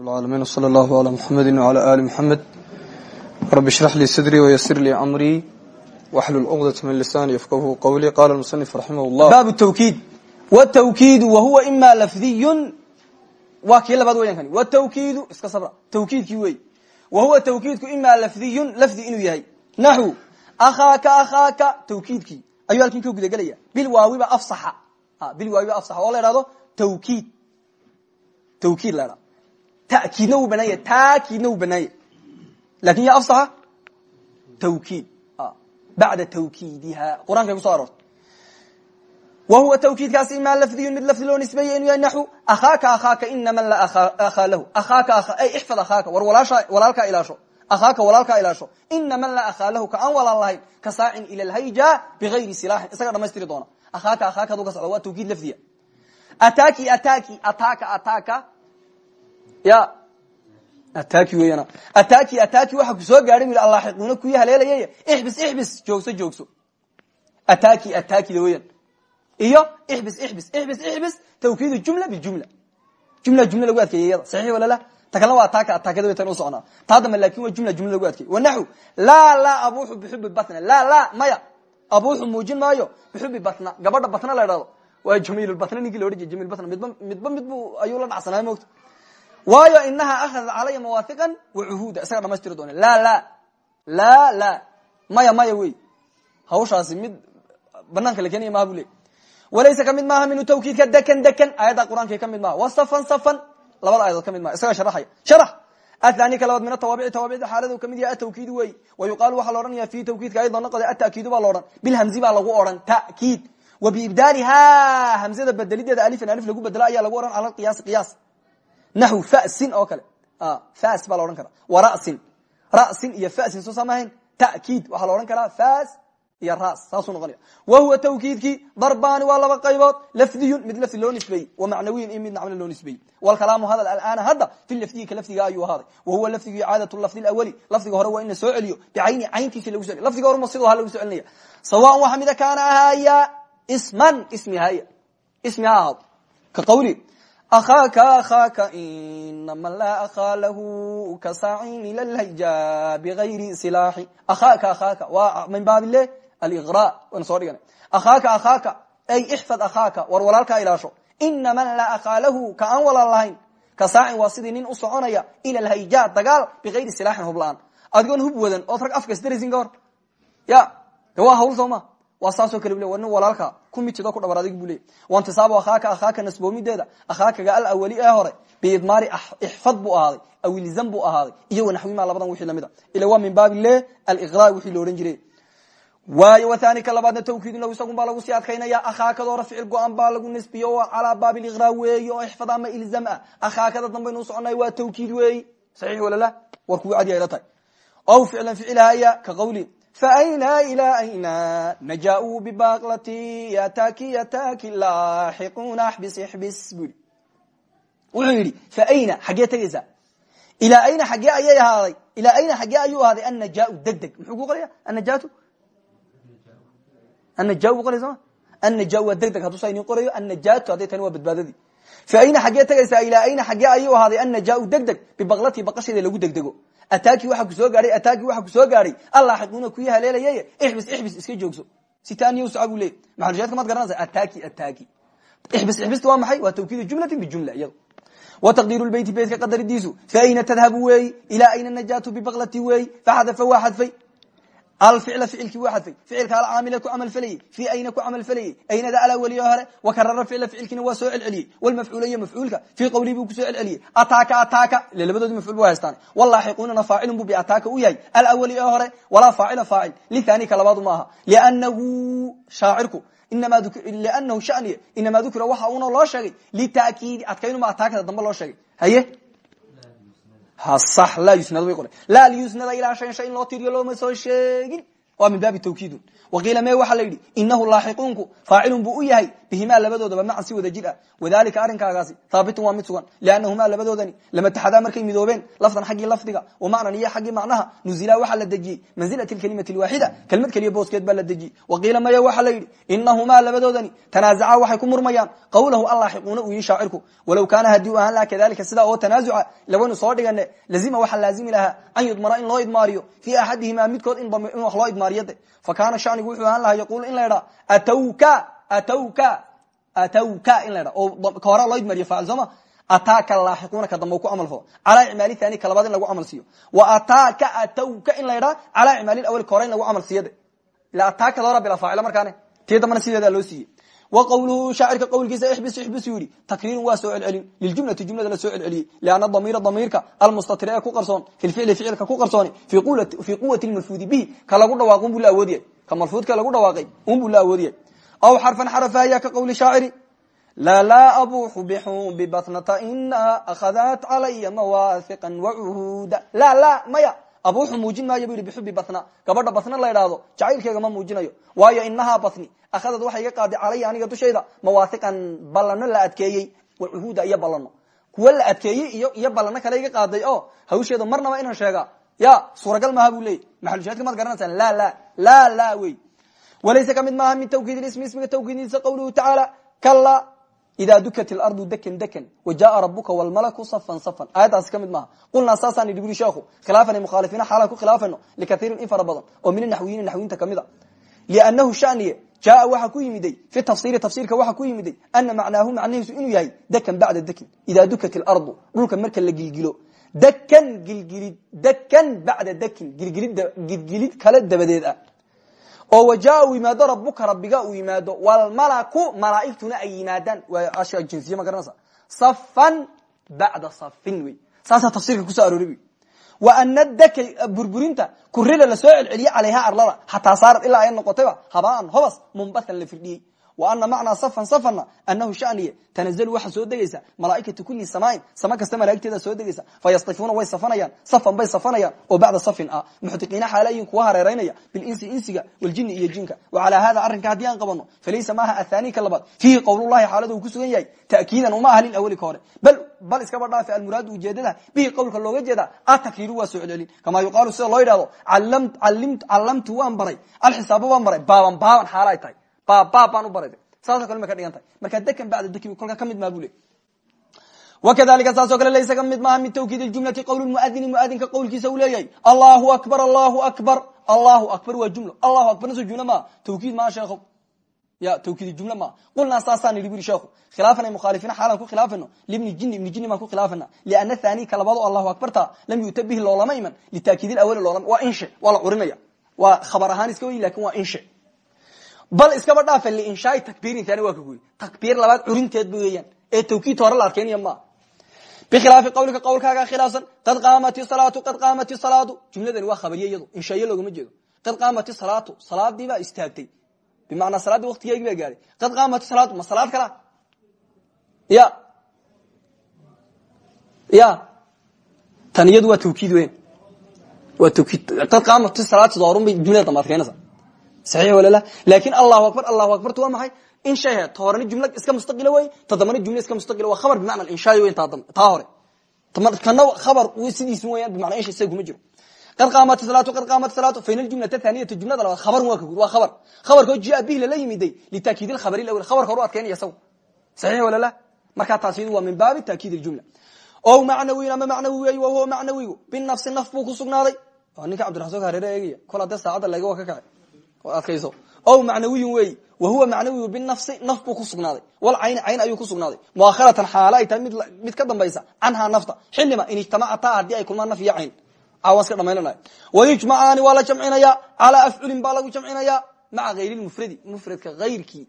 العالمين وصلى الله على محمد وعلى آل محمد رب اشرح لي صدري ويسر لي أمري واحلل عقدة من لساني يفقهه قولي قال المصنف رحمه الله bab التwkiid wالتwkiid wahuwa ima lafdiy waa kii labaad weyan kani wtwkiidu iska sabra twkiidkii wey wahuwa twkiidku ima lafdiy lafdi inuu yahay naxو akhaaka akhaaka twkiidkii ayuu halkin ka gudagelaya bilwaawiba afsaxa bilwaawiba afsaxa oo la ihahdo twkiid twkiid la dha takiidna wuu banaanya taakiidna wuu banaanya laakiin ya afsaxa twkiid bacda twkiidiha qurankay kuso aroortay wa huwa twkiidkaasi ima lafdiyu mid lafdi loo nisbeeye inuu yahay naxu akhaaka akhaaka ina man la akhaa lahu. Akhaaka ay ixfad akhaaka. War walaalkaa ilaasho. Akhaaka walaalkaa ilaasho. Ina man la akhaa lahu ka aan walaan lahayn ka saacin ila lhayja bigayri silaaxin isaga dhamaystiri doona. Akhaaka akhaaka adu ka socda waa twkiid lafdiya. Ataki ataki ataka ataka ya ataki weeyana. Ataki ataki waxa ku soo gaadhay bu allaaxiquuna kuyi haleelayay ixbis ixbis joogso joogso. Ataki atakida weeyaan. Iyo ixbis ixbis ixbis ixbis tawkiidu jumla bijumla jumla. Jumla lagu adkeeyey iyada. Saxiix wala la? Ta kalena waa atakada way tan u soconaa taa dambe waa jumla jumla lagu adkeeyey wanaxu laa laa abuuxu bixubi batna. Laa laa maya. Abuuxu muujin maayo bixubi batna. Gabadha batna la idhahdo waa jamiil batna. Ninkii la odhan jiray jamiil batna. Midba midba midbu ayuu la dhacsanaay moogta waayo inaha ahadat calaya mawaahiqan wacuhuuda isaga dhamaystiri doona la la la la. Maya maya wey. Hawshaasi mid banaanka la keenaya maha walaysa ka mid maaha minu tawkiidka dekan dekan aayadda qur'aanka ka mid maha wa safan labada ayadood ka mid maha isaga sharaxaya sharax athani ka labaad min atawaabici tawaabicda xaaladu ka mid yahay atawkiid wey. Wa yuqaalu waxaa la odhanaya fi tawkiidka ayadoo naqode atakiidu baa laodhan bilhamzi baa lagu odhan. Takiid. Wa biibdaaliha hamzada bedelideeda alifan alif lagu bedela ayaa lagu odhan. Cala qiyaasi qiyaas naxw fasin oo kale. Fas baa la odhan karaa. Wa rasin. Rasin iyo fasin soo saamahayn? Takiid waxaa la odhan karaa. Fas iyo ras. Saasuu noqonaya wa huwa tawkiidkii darbani waa laba qaybood. Lafdiyun mid lafdi loo nisbeeyey. Wa macnawiyin iyo mid macno loo nisbeeyey. Wlkalaamu hadal alana hadda fi lafdiyi ka lafdiga ayuu ahaaday. Wa huwa lafdigu icaadat lafdi lawali lafdiga hore waa in la soo celiyo. Bicayni cayntiisa lagu so lafdiga horema sidoo ha lagu soo celinaya sawaan waxa mida kaana ahaya isman. Ismi haya. Ismi ha ahaado. Ka qawli akhaaka akhaaka ina man laa akhaa lahu ka saacin ila lhayja bigayri silaaxi akhaaka akhaaka waa min baab le aliqra waynu soo dhigana akhaaka akhaaka ay ixfad akhaaka war walaalkaa ilaasho. Ina man laa akhaa lahu ka aan walaal waa sidii nin u soconaya ila lhayja dagaal bigayri silaaxin hubla-aan adigoon hub wadan ood rag afka isdaraysin ka ya waa hawl soo ma waa saasoo kale bule war nin walaalka. Ku mitidoo ku dhabar adig bu leey waintisaabu akhaaka akhaaka nasboomideeda. Akhaakaga alawali ee hore biidmaari ixfad buu ahaaday awilzam buu ahaaday iyo wanaxwima labadan wixii la mid a. Ila waa min baabi le aliqra wixii la odhan jiray. Waayo wathani ka labaadna tawkiidun lahu isagun baa lagu sii adkaynaya akhaakadoora ficil go-an baa lagu nisbiyo oo calaa baabi liqra weeyi oo ixfad ama ilzam ah. Akhaakada dambaynu soconay waa tawkiid weeyi saxiix walala war kugu cadiya ila tahay. Ow ficlan ficilhaya ka qawli faayna ila ayna naja-uu bibaqlati yataki yataki laaxiquna xbis ixbis bu yidhi wuxuu yidhi faayna xaggee tegaysaa ilaa ayna xaggee ayay ahaaday ilaa ayna xaggee ayuu ahaaday annajaa deg deg muxuu ku qoraya annajatu annaja bu qoraya soma annaja waa deg deg hadduu saa inin qorayo annajatu hadday tani waa badbaadadii faayna xaggee tegaysaa ilaa ayna xaggee ayuu ahaaday annajaa deg deg bibaqlati baqasheeda lagu degdego ataki waxa ku soo gaadhay ataki waxa ku soo gaadhay allaaxiquuna kuyi haleelayay ixbis ixbis iska joogso sitaniya soca bu leey maxalushaadka maad garanaysa ataki ataki ixbis ixbista waa maxay waa tawkiidu jumlatin bijumla iyado wa taqdiiru lbeyti beytka qadaridiisu fa ayna tadhabu weeyi ilaa ayna najaatu bibaqlati weeyi faxadafa waa xadfay alficla ficilkii waa xadfay ficilka alcaamila ku camal falayey fi ayna ku camal falayey aynada alaweliyo hore wakarara ficla ficilkiina waa soo celceliyey walmafcuula iyo mafcuulka fii qawlihi buu ku soo celceliyey ataaka ataaka. Ile labadoodi mafcuul bu haystaan walaaxiquunana faacilun bu biataaka u yahay. Alaweli oo hore walaa faacila faacil lithani ka labaadu maaha. Lianahu shaacirku inamaa dukira waxa una loo sheegay. Litakiidi adkaynuma ataakada dambe loo sheegay. Haye sax laa yusnad bay qoray laa liyusnada ilaa shayn shay in loo tiriyo looma soo sheegin. Waa min baabi tawkiidun. Waqiila me waxaa la yidhi inahu laaxiquunku faacilun buu u yahay bihimaa labadoodaba macan si wada jir ah wadalika arrinkaagaasi haabitun waa mid sugan liannahumaa labadoodani lama taxadaa markay midoobeen lafdan xaggii lafdiga wa macnan iyo xaggii macnaha nuzilaa waxaa la dejiyey mansilati lkalimati lwaaxida kelmad keliya booskeed baa la dejiyey waqiila maya waxaa la yidhi inahumaa labadoodani tanaazacaa waxay ku murmayaan qawlahu allaaxiquuna uu yihi shaacirku walow kaana haddii u ahaan kadalika sidaa oo tanaazuca lawaynu soo dhigane lazima waxaa laazimi lahaa an yudmara in loo idmaariyo fii axadihimaa midkood in wax loo idmaariyo de fa kaana wuxuu ahaan lahaa yaquulu in la atawka atawka atawka in la idha oo ka hora loo idmaariyo faacil sooma ataaka laaxiquuna ka dambe ku camal falo calaa icmaali thani ka labaad in lagu camal siiyo. Wa ataaka atawka in la idhaa calaa icmaali awal ka hore in lagu camal siiyo de ila ataakada hora bila faacila markaane. Tii dambana sideedaa loo siiyey. Wa qawluhu shaacirka qowlkiisa ixbis ixbis yuu yihi takriirun waa soo celcelin. Liljumlati jumlada la soo celceliyey lianna damiira damiirka almustatira ee ku qarsoon. Fi lficli ficilka ku qarsooni. Fii quwati lmalfuudi bihi. Ka lagu dhawaaq unbuu la awoodiyay. Ka malfuudka lagu dhawaaqay unbuu la awoodiyay aw xarfan xarafaaya ka qowli shaaciri lalaa abuuxu bixubi batnata inaa akhadat calaya mawaahiqan wacuhuuda la la maya abuuxu muujin maayo bu yihi bixubi batna gabadha batna la idhaahdo jacaylkeega ma muujinayo waayo inahaa batni akhadad waxay iga qaaday calaya aniga dushayda mawaahiqan ballano la adkeeyey wacuhuuda iyo ballano kuwa la adkeeyey iyo iyo ballano kale iga qaaday oo hawsheeda marnaba inaan sheega ya suuragal maaha bu leeyay maxalushaadka maad garanaysaan la la la la wey walaysa ka mid maaha min tawkiid ismi ismiga tawkiidisa qawluhu tacaala kala ida dukat ilardu dekan dekan wajaءa rabuka wlmalaku safan safan aayaddaasi ka mid maaha qulnaa saasaan idhi buri sheekhu khilaafana mukhaalifiina xaalaan ku khilaafayno likaiirin in fara badan oo min anaxwiyiina naxwiyinta ka mid a liannahu shaniye jaaa waxa ku yimiday fi tafsiri tafsiirka waxa ku yimiday ana macnaahu macnihiisu inuu yahay dekan bacda dekin ida dukat ilardu dhulka marka la gilgilo dekan gilgilid dekan bacda dekin gilgilid kale dabadeed ah oo wajaa yimaado rabuka rabbiga uu yimaado wlmalaku malaaigtuna ay yimaadaan. Waa jinsiye ma garanaysa. Safan bacda safin wey saasaa tafsirka ku soo aroori wy wa ana daka burburinta kurida la soo celceliye calayha arlada. Xataa saarad ilaa ay noqotayba habaan hobas munbathan la firdhiyey wa ana macnaa safan safanna anahu shaniye tanazalu waxa soo degaysa. Malaaikatu kuli samain sama kasta malaa'igteeda soo degaysa. Fayastifuuna way safanayaan safan bay safanayaan oo bacda safin ah. Muxdiqiina xaalayin kuwa hareeraynaya bilinsi insiga waljini iyo jinka. Wa calaa hada arrinka haddii aan qabano falaysa maaha athani ka labaad. Fiihi qowlullahi xaalada uu ku sugan yahay ta'kiidan uma aha lilawali ka hore. Bal bal iskaba dhaafe almuraadu ujeedada. Bihi qowlka looga jeeda atakriiru waa soo celcelin kamaa yuqaalu sida loo yidhahdo callamtu waan baray alxisaaba waan baray baaban baaban xaala ay tahay baab baab baan u baray. Saasoo kale ma ka dhigan tahay. Marka dekan bacda deki kolkaa ka mid maa bu le. Wakadalika saasoo kale laysa ka mid maaha min tawkiid ljumlati qowl muadini muadinka qowlkiisa uu leeyahay. Allahu akbar allahu akbar allahu akbar waa jumlo allahu akbar naso jumlo maa? Tawkiid maa sheekho ya tawkiid jumlo maa. Qulnaa saasaan idhi buri sheekhu. Khilaafana mukhaalifiina xaalan ku khilaafano. Libni jini ibni jini baan ku khilaafana. Liana thani ka labaado allahu akbarta lam yu'ta bihi loolama iman litaakiid awali loolama waa inshe waa la curinaya waa khabar ahaan iska wey laakiin waa inshe bal iskaba dhaafa linshaai takbiirin tani waa kaguyi takbiir labaad curinteedba weeyaan ee tawkiid hore la adkeynaya maa bikhilaafi qawlika qawlkaaga khilaafsan. Qad qaamat salaatu qad qaamat salaatu jumladani waa khabariye iyado inshaaiye loogama jeedo. Qad qaamat salaatu salaadii baa istaagtay. Bimacnaa salaaddii waktigeegi baa qad qaamat salaatu ma salaad kala ya. Ya. Tan waa tawkiid weyn. Waa tawkiid. Qad qaamat salaatu doorun bay jumlada dambe adkeynaysa laakin allahu akbar allahu akbartu waa maxay? Inshahe ta horena jumla iska mustaqila wey ta dambana jumla iska mustaqila waa khabar bimacna inshaay wey taa hore. Kana khabar sidiis weyaan bimacna insha isaga kuma jiro. Qad qaamat salaatu qad qaamat salaatu fain aljumlata thaniyatu jumlada labaad khabarun waa ka gud waa khabar. Khabarkoo jia bihi lala yimiday litaakiid ilkhabari lawel khabarka hore u adkeynaya isagu. Saxiix walala markaa taas yadu waa min baabi taakiid iljumla o macnawiyin ama macnawi wey wa huwa macnawigu? Binafsi naf buu ku sugnaaday. Ninka cabdiraxmaan hareere eegaya kol hadee saacadda laga wa ka kacay adkayso o macnawiyin weyi wa huwa macnawiyu binafsi naf buu ku sugnaaday. Wal cayni cayn ayuu ku sugnaaday. Muakharatan xaalo ay tahay mid ka dambaysa canhaa nafta. Xilima in ijtamacataa haddii ay kulmaan naf iyo cayn. Caawan iska dhamaynanay wayujmacaani waa la jamcinayaa calaa afculin baa lagu jamcinayaa maca hayri mufradi mufradka ayrkii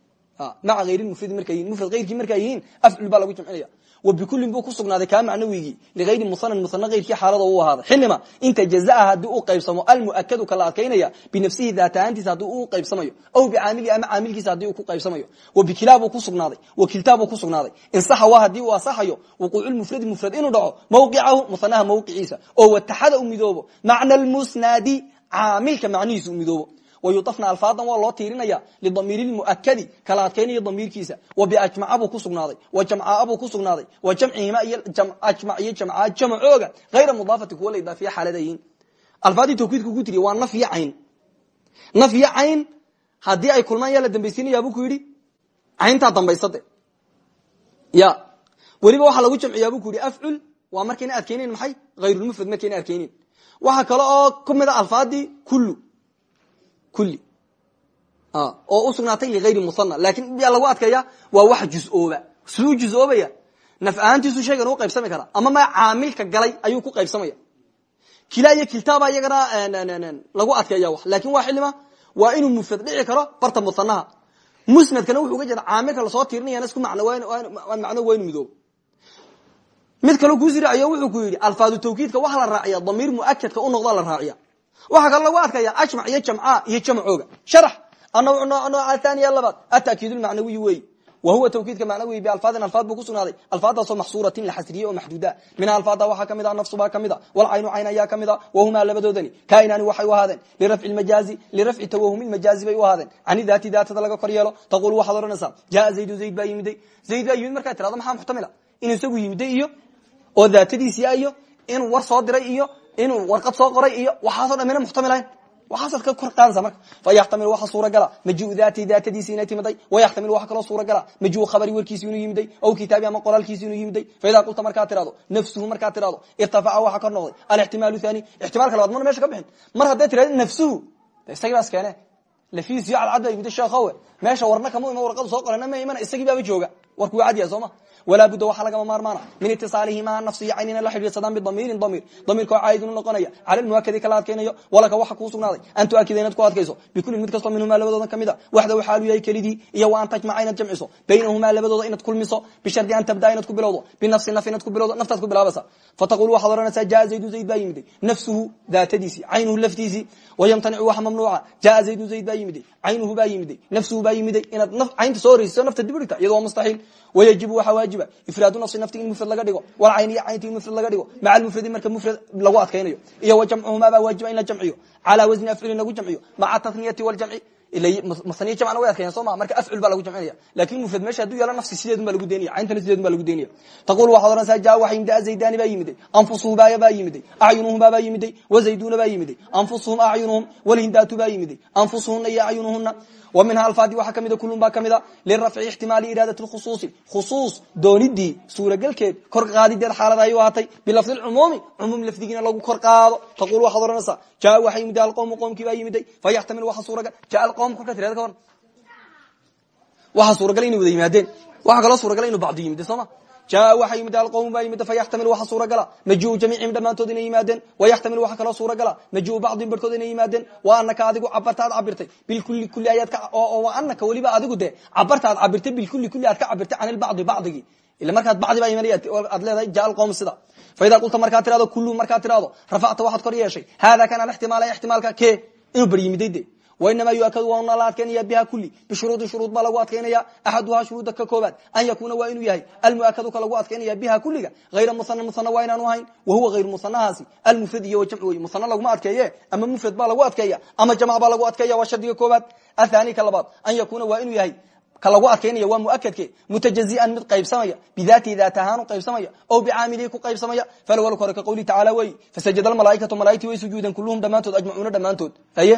maca hayri mufradi markay yihiin mufrad ayrkii markay yihiin afcul jamcinaya wabikullin buu ku sugnaaday kaa macnawigii ligayri musanan musana ayrkii xaalada u ahaaday. Xilima inta jazaa haddii uu qaybsamo almuakadu kala adkaynaya binafsihi daat ahaantiisa haddii uu qaybsamayo aw bicaamili ama caamilkiisa haddii uu ku qaybsamayo. Wabikilaa buu ku sugnaaday wakiltaa buu ku sugnaaday. Insaxa waa haddii uu asaxayo wuquuculmufradi mufrad inuu dhaco mawqicahu musanaha mawqiciisa. Oo wataxada u midoobo macna lmusnadi caamilka u wayudafna alfaadan waa loo tiirinaya lidamiiri lmuakadi kala adkaynaya damiirkiisa wa biajmaca buu kusugnaaday wa jamcaa buu kusugnaaday wa jamcihima iyo ajmac iyo jamca jamacooga hayra mudaafati kuwa la idaafiya xaaladayiin alfaadii tawkiidka ku tiriya waa naf iyo cayn naf iyo cayn haddii ay kulmaan yaa la dambaysiinaya buu ku yidhi cayntaa dambaysade ya weliba waxaa lagu jamciyaa bu ku yidhi afcul waa markayna adkeyneyn maxay hayrulmufrad ku kulli. Oo usugnaatay ligayri muhana laakiin yaa lagu adkeeya waa wax juz-ooba. Siduu juz-oobaya naf ahaantiisu shaygan u qaybsami karaa ama ma caamilka galay ayuu ku qaybsamaya. Kila iyo kiltaaba iyagana lagu adkeeya wax. Lakin waa xilima waa inuu mufrad dhici karo barta muhanaha musnadkana wuxuu ga jeeda caamilka la soo tirinayana isku macno waa inu midoobo mid kaloo kuu siraaciyo wuxuu ku yidhi alfaadu tawkiidka waxa la raaciya damiir muakadka u noqda la raaciya waxaa kaloo lagu adkaya ajmac iyo jamca iyo jamcooga. Sharax. Anawc nooca thaniya labaad. Atakiid lmacnawiyi weyi wa huwa tawkiidka macnawiyi bialfaadin alfaad buu kusugnaaday alfaadaasoo maxsuuratin la xasriye oo maxduuda. Minha alfaada waxaa a nafsu baa ka mid a walcaynu cayn ayaa ka mid a wahumaa labadoodani. Kainaani waxay u ahaadeen. Lirafci majaazi lirafci tawahumi majaazi bay u ahaadeen. Daati daatada laga kor yeelo. Taqul waxaad jaa zaydu zayd baa yimiday zayd baa yimid markaa tirado maxaa muxtamila? Inuu isagu yimiday iyo oo daatadiisia iyo inuu war soo diray iyo inuu warqad soo qoray iyo waxaaso dhan mina muxtamilahayn waxaasaad ka kor qaadaysa marka. Fayaxtamil waxa suuragala. Majiu daati daatadiisi inay timiday wayaxtamil waxa kaloo suuragala. Majiu khabari warkiisi inuu yimiday. Aw kitaabi ama qoraalkiisi inuu yimiday. Faidaa qulta markaa tirado nafsuhu markaa tirado irtafaca waxa kor noqday. Alixtimaalu thani. Ixtimaalka labaad mana meesha ka bixin. Mar hadday tirado nafsuhu. Isagii baas keene lafiisiyo cadcad baa yimida sheekhowe meesha warna kama ima warqadu soo qorana ma imana isagii baaba jooga warku waa cadyaha soo ma? Walaa budda waxaa lagama maarmaana. Min itiصaalihimaa nafsi iyo caynina la xidhiidsadaan bidamiirin damiir. Damiirkao caayidun u noqonaya cala lmuakadi kala adkaynayo walaka waxa kuu sugnaaday. An tuakida inaad ku adkayso. Bikulin mid kastoo minhumaa labadooda ka mid a waxda xaalu yahay kelidii iyo wa an tajmaca inaad jamciso. Baynahumaa labadooda inaad kulmiso bishardi an tabdaa inaad ku bilowdo. Binafsi naf inaad ku bilowdo naftaad ku bilaabaysa fataqul waxaad odhanaysaa jaa zaydu zayd baa yimiday nafsuhu daatadiisii caynuhu laftiisii wayamtanicu waxa mamnuuca jaa zaydu zayd baa yimiday caynuhu baa yimiday nafsuhu baa yimiday inaad caynta soo horeysiso nafta dib udhigta iyado waa mustaxiil wayajibu waxaa waajiba. Ifraadu nafsi nafti in mufrad laga dhigo walcayniya caynti in mufrad laga dhigo. Maca almufradi marka mufrad lagu adkaynayo. Iyo wa jamcuhumaa baa waajiba in la jamciyo. Calaa wasni afcilin lagu jamciyo. Maca taniyati waljamci masaniya jamcna way adkayan soo ma? Marka afcul baa lagu jamcinaya. Lakin mufrad meesha haduu yaalo nafsi sideedun baa lagu daynaya. Cayntana sideedun baa lagu daynaya. Taqul waxaad odhanaysaa jaa waxa yimiday azaydani baa yimiday anfusuhu baya baa yimiday acyunuhumaa baa yimiday wazayduna baa yimiday anfusuhum acyunuhum walhindaatu baa yimiday anfusuhuna iyo acyunuhuna wa minha alfaadi waxaa kamida kulun baa kamida lirafci ixtimaali iraadati khusuusi khusuus doonidii suuragelkeed kor qaadideed xaalada ay u ahaatay bilafdi cumuumi cumuum lafdigiina lagu kor qaado taqul waxaad odhanaysaa jaa waxaa yimiday alqowmu qowmkii baa yimiday fayaxtamil waxa suuragal jaa alqowm kolka tirada ka waran waxaa suuragal inay wada yimaadeen waxaa kaloo suuragala inu bacdu yimid sooma jaa waxaa yimid alqowm baa yimid fayaxtamil waxa suuragala majiu jamiicihim dhammaantood inay yimaadeen wayaxtamil waxa kaloo suuragala majiu bacdin barhkood inay yimaadeen wa anaka adigu cabarta aad cabirtay bilkuli kuli ayaad wa anaka weliba adigu dee cabarta aad cabirtay bilkuli kuli aad ka cabirtay can ilbacdi bacdigii ila markaad bacdi baa imanaya aad leedahay jaa alqowm sida faidaa qulta markaa tirado kullu markaa tirado rafacta waxaad kor yeeshay. Hada kan alixtimaala ixtimaalka ke inuu bar yimiday de wainama yuakadu waana la adkaynaya biha kuli bishuruudi shuruud baa lagu adkaynaya axaduhaa shuruuda ka koobaad an yakuuna waa inuu yahay almuakadu ka lagu adkaynaya biha kuliga hayra muana muana waa inaanu ahayn wahuwa hayru muanahaasi almufrad iyo jamc wey muana laguma adkeeye ama mufrad baa lagu adkeeya ama jamc baa lagu adkeeya waa shardiga koobaad athani ka labaad an yakuuna waa inuu yahay ka lagu adkaynaya waa muakadke mutajazian mid qaybsamaya bidaatihi daat ahaan u qaybsamaya o bicaamilihi ku qaybsamaya falawalk hore ka qawlihi tacaala wey fasajada almalaaikatu malaaigtii way sujuuden kulluhum dhammaantood ajmacuuna dhammaantood haye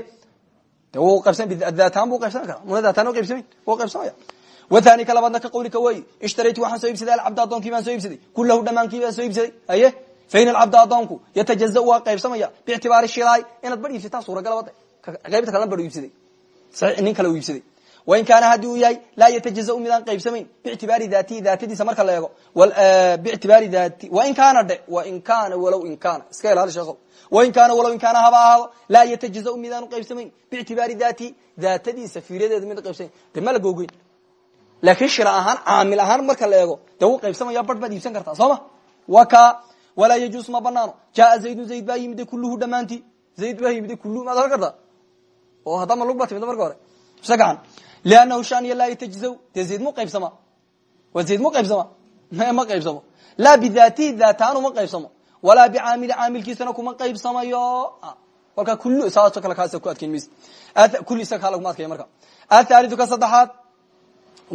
wathani ka labaadna ka qawlika wey ishtaraytu waxaan soo iibsaday alcabda addoonkii baan soo iibsaday. Kulahu dhamaankii baan soo iibsaday. Haye fain alcabda addoonku yatajaza waa qaybsamaya biictibaari shiraay inaad bar iibsataa suuragalabade qaybta kalena bar iibsaday. Nin kale iibsaday wain kaana haddii uu yahay laa yatajazau midaan qaybsamayn biictibaari daatihi daatadiisa marka la eego biictibaari daati wain kaana dhe wain kaana walow in kaana iska ilaali sheekho wain kaana walow in kaana haba ahaado laa yatajazau midaanu qaybsamayn biictibaari daatihi daatadiisa fiiradeeda mid qaybsamayn de ma la googoyn laakiin shira ahaan caamil ahaan marka la eego dee wuu qaybsamaya bar baad iibsan kartaa soo ma wa ka walaa yajuus ma banaano jaa zaydun zayd baa yimide kulluhu dhammaantii zayd baa yimide kulluhu maad ohan kartaa oo haddama lug baa timid marka hore liannahu shaniya laa yatajzaw dee zayd mu qaybsama waa zayd mu qaybsama me ma qaybsamo laa bidaatihi daataanu ma qaybsamo walaa bicaamili caamilkiisana kuma qaybsamayo kolkaa kullu saasoo kale kaasa ku adkeyn mayse kulli isaga kaa laguma adkeeya marka athalidu ka saddexaad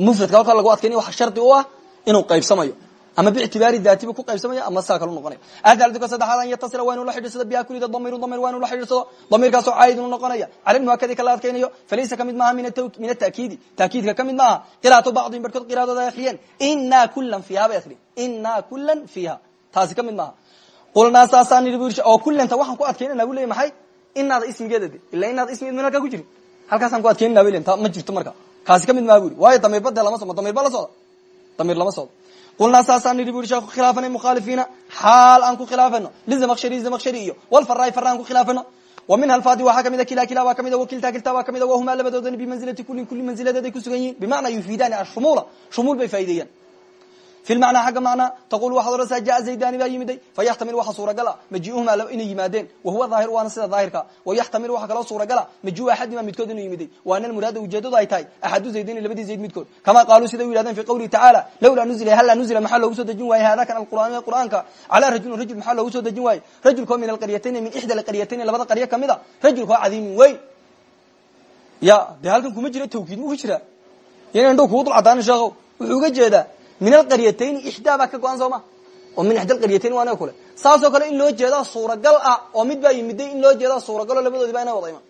mufradka halkaa lagu adkeynaya waxa shardi u ah inuu qaybsamayo ama bictibaari daatiba ku qaybsamaya ama saa kalu noqonaya. Athalidu ka saddexaad an yatasila waa inuu la xidhiidsado biha kulida damiru damir waa inuu la xidhiidsado damirkaasoo caayidun noqonaya cala lmuhakadi ka la adkeynayo falaysa ka mid maaha min atakiidi taakiidka ka mid maaha qiraatu bacdin barhkood qiraadooda akriyeen inaa kulan fiiha bay akri inaa kulan fiiha taasi ka mid maaha. Qulnaa saasaa nidhi bu oo kulanta waxaan ku adkeynana bu ley maxay? Inaada ismigeeda de ila inaada ismigeed min halkaa ku jirin halkaasaan ku adkeynana bay ta ma jirto marka. Kaasi ka mid maha bu yiri waayo damiirba de lama socdo damiir ba la socda damiir lama socdo qulnaa saasaan nidhi bu sheekhu khilaafana mukhaalifiina xaal aan ku khilaafano lizamakshari zamakshari iyo walfarai fara aan ku khilaafano wa minha alfaadi waxaa kamida kila kila baa kamida wakilta kilta baa kamida wahumaa labadoodani bimanzilati kulin kulli manziladeeday ku sugan yihiin bimacnaa yufiidaani ashumuula shumuul bay faa'ideeyaan fi lmacnaa xagga macnaa taqul waxaad odhanaysaa jaa zaydani baa yimiday fayaxtamil waxa suuragala majiuhuma inay yimaadeen wahuwa daahir waana sida daahirka wayaxtamil waxa kaloo suuragala majiu axadima midkood inuu yimiday wa ana almuraada ujeedadu ay tahay axadu zaydayni labadii zayd midkood kama qaaluu siday u yihahdeen fi qawlihi tacaala lawlaa nuzila hallaa nuzila maxaa loogu soo dejin waaye hadakan alqur'aan qur'aanka calaa rajulin rajul maxaa loogu soo dejin waaye rajulkoo min alqaryatayni min ixda alqaryatayni labada qaryo kamida rajulkoo cadiimin weyn ya dee halkan kuma jira tawkiid mu ku jira yana indhow kugu dul cadaanin sheekhow wuxuu uga jeedaa min alqaryatayn ixdaa baa ka go-an soo ma? oo min ixda alqaryatayn waa naga kule. Saasoo kale in loo jeedaa suuragal ah oo mid baa yimiday in loo jeedaa suuragaloo labadoodi ba ina wada iman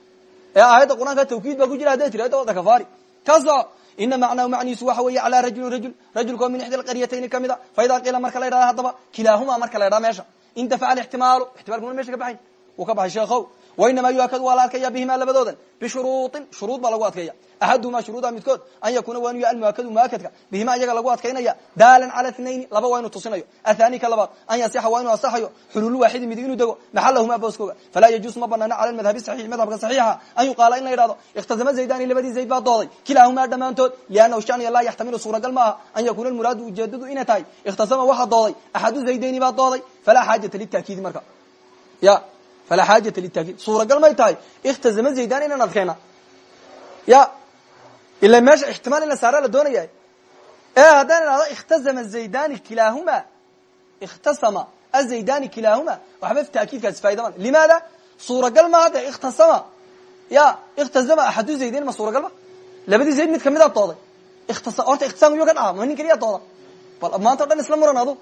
ee aayadda qur'aanka tawkiid baa ku jira hadday tiri ayadda kafaari kaso ina macnahu macnihiisu waxa weeye calaa rajulin rajul rajulka oo min ixda alqaryatayni ka mid a fa idaa qiila marka la ydhahda haddaba kilaahumaa marka la ydhaha meesha. Intafaca alixtimaalu ixtimalku ma meesha ka baxay. Wuu ka baxay sheekhow wainama yuakad waa la adkaya bihimaa labadoodan bishuruuin shuruud baa lagu adkeeya axaduhumaa shuruuda midkood an yakuna waa inu almuakadu muakadka bihima iyaga lagu adkaynaya daalan cala inayn laba waa inuu tusinayo athani ka labaad an yasixa waa inuu asaxayo xuluulu waaxidi midi inuu dego maxalahumaa booskooga falaa yajuus ma banaano cala madhabi saii madhabka saxiixa an yuqaala in la idhahdo ikhtasama zaydani labadii zayd baa dooday kilaahumaa dhammaantood liannahu shaniya laa yaxtamilu suuragal ma aha an yakuna almuraadu ujeedadu inay tahay ikhtasama waxaa dooday axadu zaydayni baa dooday falaa xaajata litakiidi marka ya falaa xaajata litakiid suuragal may tahay ikhtazama zaydan inaan adkeyna ya ila meesha ixtimaal in la saara la doonaya ee haddaan idhahdo ikhtazama zaydani kilaahuma ikhtasama azaydani kilaahuma waxba taakiidkaasi faida ma limaada suuragal ma hadde ikhtasama ya ikhtazama axadu zaydayn ma suuragal ma labadii zayd mid ka mid a dooday horta ikhtisam yuu ka dhaca ma nin keliya dooda bal maanta o dhan isla muran adu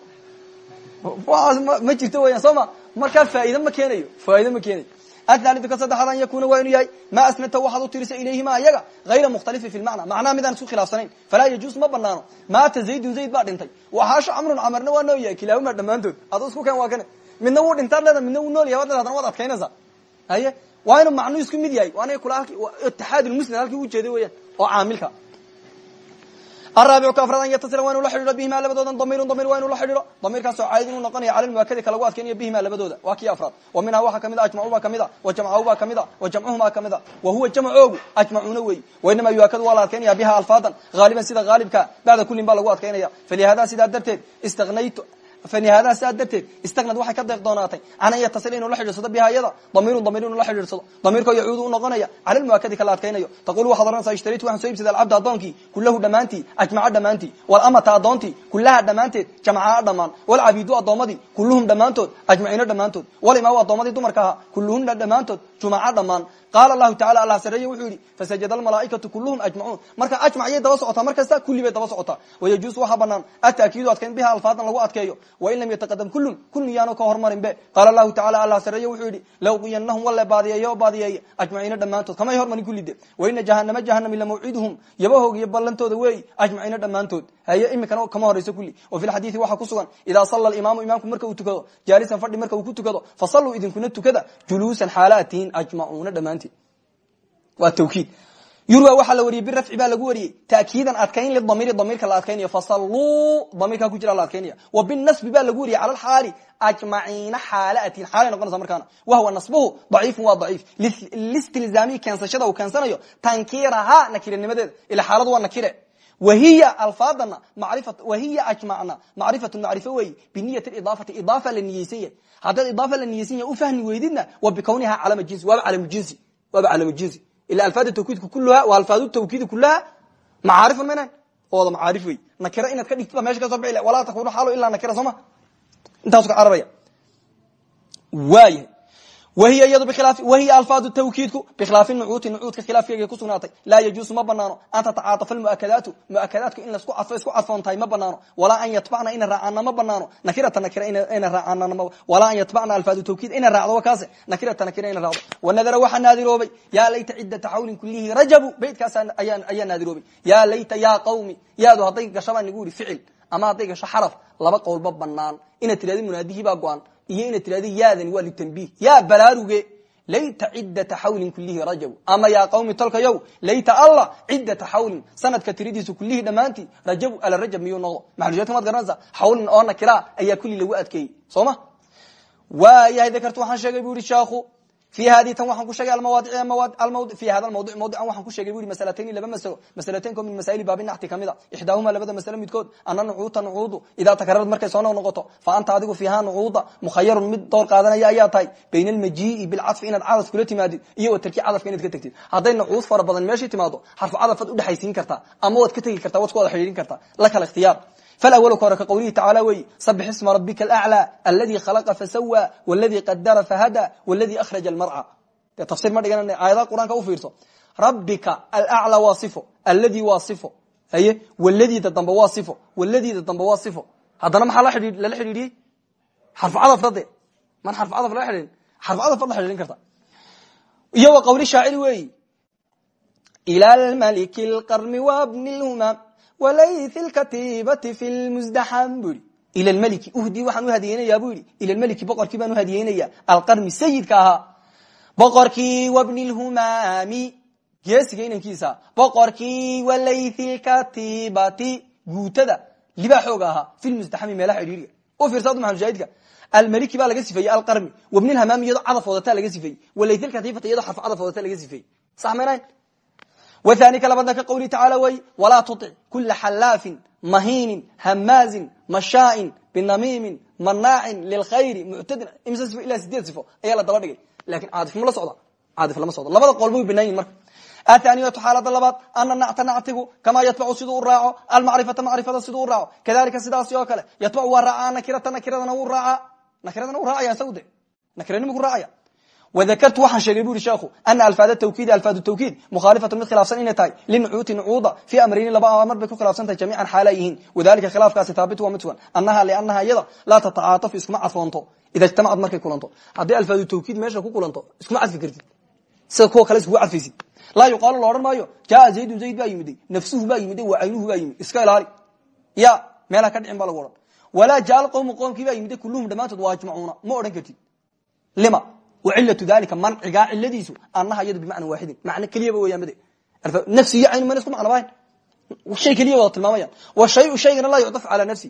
waaas ma jirto weyan soo ma markaa faa'ido ma keenayo faa'ido ma keenayo. Athalidu ka saddexaad an yakuna waa inuu yahay ma asnata waxaad u tirisa ilayhima ayaga hayra mukhtalifin fi lmacna macnaha midaan isku khilaafsanayn. Falaa yajuus ma banaano maata zaydun zayd baa dhintay. Waxaasho camrun camarna waa noo yahay kilaahuma dhammaantood. Adu isku keen waa kane midna wuu dhintaad leeda midna wuu nool yahay waad leedadana waad adkaynaysaa. Haye? Waa inuu macnuu isku mid yahay. Waana kula itixaad lmuslim halkii u jeeday weeyaan oo caamilka araabicu afraad an yatasila waa inu la xidhiidho bihimaa labadoodan damiirun damir waa inu la xidhiidho damiirkaasoo caayid inuu noqonaya cala lmuakadi ka lagu adkeynayo bihimaa labadooda waa kii afraad wa minhaa waxaa ka mid a ajmacu baa ka mid a wa jamcahu baa ka mid a wa jamcuhumaa ka mid a wa huwa jamcoogu ajmacuuna weey wainamaa yuakadu waa la adkeynaya biha alfaadan haaliban sida haalibka bacda kullin baa lagu adkeynaya falihada sidaa darteed istanaytu fanihadaa sidaa darteed istagnad waxay ka deeq doonaatay can an yatasila inuu la xidhiidsado biha iyada damiirun damir inuu la xidhiidsado damiirkoo yacuudu u noqonaya cala lmuakadi ka la adkaynayo taqul waxaad ohanaysaa ishtaritu waxaan soo iibsaday alcabda addoonkii kullahu dhammaantii ajmaca dhammaantii walamata addoontii kullaha dhammaanteed jamcaa dhammaan walcabiidu addoommadii kulluhum dhammaantood ajmaciino dhammaantood walimaau addoommadii dumarka ahaa kulluhumna dhammaantood jumaca dhammaan qaala allahu tacala allah sareeye wuxuu yidhi fasajada almalaaikatu kulluhum ajmacuun marka ajmac yay daba socotaa mar kasta kulli bay daba wain lam yataqadam kullun kullun yaanu ka hormarin be qaala allahu tacala allah sareeye wuxuu yidhi lawqiyanahum walle baadiyeeyo baadiyeeye ajmaciina dhammaantood kamay hormarin kullide waina jahanama jahanami lamawciduhum yabahoog iyo ballantooda weey ajmaciina dhammaantood haye imikana kama horayso kulli wa fi lxadiidi waxaa ku sugan idaa salla imaamu imaamku marka uu tukado jaalisan fadhi marka uu ku tukado fasalluu idinkuna tukada juluusan xaalaatihin ajmacuuna dhammaanteed waa tawkiid yurwa waxaa la wariyey birafci baa lagu wariyey. Taakiidan adkayn lidamiiri damiirka la adkaynayo. Fasalluu damiirkaa ku jira la adkaynaya wa binasbi baa lagu wariyey cala alxaali ajmaciina xaalatin xaalay noqonaysa markaana wahwa nasbuhu daciifun waa daciif. Listilzaamihi keensashada uu keensanayo tankiirahaa nakiranimadeeda ila xaaladu waa nakire. Wahiya alfaadana wahiya ajmacna macrifatu macrifo weeyi biniyati idaafati idaafa la niyeysan yahay haddaad idaafa la niyeysan yahay ufahmi weydidna wa bikawniha calama jinsi waaba calamu jinsi waaba calamu jinsi ila alfaad tawkiidka kuluha waa alfaad tawkiidi kulaha macaarifun mayna oo wada macaarif wey nakira inaad ka dhigtid ba meesha ka soo bixi walaa takunu xaalo ilaa nakira soo ma intaasu ka cararaya waayahay wahiy iyadu wahiy alfaadu tawkiidku bikhilaafi nucuuti nucuudka khilaafkeega ku sugnaatay laa yajuusu ma banaano an tatacaatafa muakadaatu muakadaatku in lasku cadfo isku cadfoon tahay ma banaano walaa an yatbacna ina raacana ma banaano nakirata nakira ina raacana walaa an yatbacna alfaadu tawkiid ina raacdo kaase nakirata nakira ina raacdo wanadara waxaa naadiroobay yaa layta cidata xawlin kulihi rajabu beytkaas ayaa naadiroobay yaa layta yaa qawmi yaadu hadday gasho baa nigu yihi ficil ama hadday gasho xaraf laba qowlba banaan inaad tirahdi munaadihii baa go-an iyo inaad tirahdi yaadani waa litanbih yaa balaaruge layta cidata xawlin kulihi rajabu ama yaa qawmi tolkayow layta allah cidata xawlin. Sanadka tiridiisa kulihii dhammaantii rajabu ala rajab miyuu noqdo maxalusheedka maad garanaysa xawlin oo nakira ayaa kulli lagu adkeeyey. Soo ma? Waayahay dakartu waxaan sheegay bu yihi sheekhu fi hadi tan waxaan ku sheegay hada mawdic mawdican waxaan ku sheegay bu yihi masalatayni laba masalo masalateynko min masaa'ili baabinaxti ka mid a ixdaahuma labada masalo midkood ana nucuuta nucuudu idaa takararad markay soo noq noqoto fa anta adigu fiiha nucuuda mukhayarun mid door qaadanaya ayaa tahay bayna almajii'i bilcadfi inaad cadaf kula timaadid iyo wa tarki cadafka inaad ka tegtid hadday nucuud fara badan meeshii timaado xarfu cadafad udhexaysiin kartaa ama waad ka tegi kartaa waad ku wada ikhtiyaar فالأول ka hore kqwlihi tacaalى wey صبح اسma رabika الأعlى اladي khلqa fasawى واladي qadara fahadى واladي أخرج المرcى de tafsir ma dhigan aayadaha qur'anka u fiirso rabika alأعlى waa صifo aladi waa صifo haye wladida dambe waa صifo wladida dambe waa صifo haddana maxaa lala xidhiidhiyey xarfu cadafna de man xarfu cadaf lala xidhiidhin xarfu cadaf ad la xidhiidhin karta iyo wa qawli shaacir weyi إlى اlmlk الqrm وbni اlhmam walaythi lkatibati fi lmusdaxam bu yihi ila lmeliki uhdii waxaan uhadiyeynayaa bu yihi ila lmeliki boqorkii baan uhadiyeynaya alqarmi sayidka ahaa boqorkii wabni lhumaami geesiga inankiisa boqorkii walaythi lkatibati guutada libaa xooga ahaa fi lmusdaxami meelaha cidhiiriga u fiirsa adu maxalushaahidka almeliki baa laga sifeeyey alqarmi wabni lhamaami iyadoo cadaf wadataa laga sifeeyey walaythi lkatibati iyadoo xarfu cadaf wadataa laga sifeeyey sax maynayn wthani ka labadna ka qawlihi tacala wey walaa tuطic kula xalaafin mahiinin hamaazin mashaain binamiimin manaacin lilkhayri muctadin ilaa sideed sifo ayaa la daba dhigay laakiin caadif mala socda caadif lama socdo labada qolba way banaan yihiin marka athaniyatu xaalada labaad ana nacta nactigu kamaa yatbacu siduu u raaco almacrifata macrifada siduu u raaco kadalika sidaasi oo kale yatbacu waa raacaa nakirata nakiradana wuu raacaa nakiradana wuu raacaya isagu de nakiranimku raacaya wdakartu waxaan sheegay bu yihi sheekhu ana alfaad tawkiidi alfaad tawkiid mukhaalifatu mid khilaafsan inay tahay linucuuti nucuuda fi amrayni laba amar bay ku khilaafsan tahay jamiican xaala yihiin wadalika khilaafkaasi haabit waa mid sugan anaha lianaha iyada laa tatacaatafu iskuma cadfoonto ida ijtamacad markay kulanto haddii alfaadu tawkiid meesha ku kulanto iskuma cadfi kartid sida kuwa kale iskugu cadfaysid laa yuqaalu la odhan maayo jaa zaydun zayd baa yimiday nafsuhu baa yimiday wa caynuhu baa yimid iska ilaali ya meelha ka dhicin baa lagu odhan walaa jaa alqowmu qoomkii baa yimiday kulluhum dhammaantood waa ajmacuuna ma odhan kartid lima wcilatu dalika mancigaa ciladiisu anaha iyadu bimacna waaxidin macno keliyaba weeyaan bade nafsi iyo caynu mana isku macno bahayn shay keliya wada tilmaamayaan wa shayu shaygana laa yucdaf calaa nafsi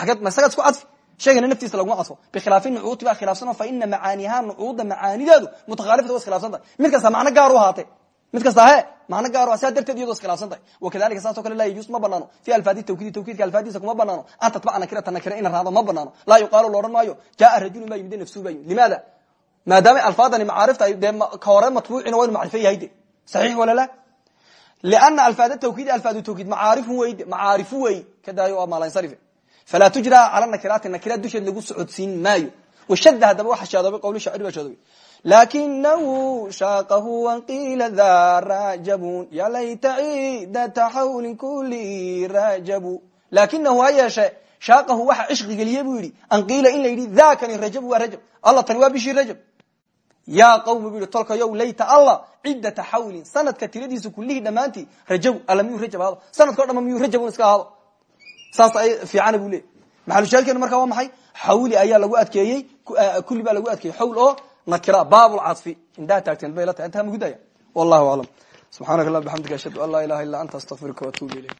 aggeed ma isagaad isku cadfi shaygana naftiisa laguma cadfo bikhilaafi nucuuti baa khilaafsano fa ina macaaniha nucuuda macaanideedu mutakhaalifata wa iskhilaafsan tahay mid kasta macno gaar u ahaatee mid kasta he macno gaar saa darteed iyadoo iskhilaafsan tahay wakadalika saas o kale laa yajuus ma banaano fi alfaadi tawkiidi tawkiidka alfaadiisa kuma banaano an tatbaca nakirata nakira ina raado ma banaano laa yuqaalu loodhan maayo jaa rajulun baa yimid nafsuhu baa yimid limaada maadaama alfaadani macaarifta dee ka hore matbuucina waa inu macrifo yahay de. Saxiix wala la? Liana alfaad tawkiidi alfaad tawkiid macaarifu wey macaarifu wey kadaayo waa maalansarife falaa tujra cala nakiraati nakira dusheed lagu socodsiin maayo. Washada haddaba waxa shaadoobay qawli shaaciri baa shaadoobay lakinahu shaaqahu an qiila da rajabun ya layta ciidata xawlin kuli rajabu lakinahu ha yeeshe shaaqahu waxa cishqi geliye buu yidhi an qiila in la yidhi dakani rajab waa rajab. Alla tani waa bishii rajab yaa qawmi bu yihi tolkayow layta allah ciddata xawlin sanadka tiradiisa kulihii dhammaantii rajab alla miyuu rajab ahaado sanadka o dhama miyuu rajabun iska ahaado saas fiicana buu leey maxalushaadkeenu markaa waa maxay? Xawli ayaa lagu adkeeyey kulli baa lagu adkeeyey. Xawl oo nakira baabulcadfi indhaha taagteen bay la tahay. Intaa magudaya wallahu aclam subxaanaka allah bxamdika ashhadu an laa ilaha illa anta astaqfiruka waatubu ilayk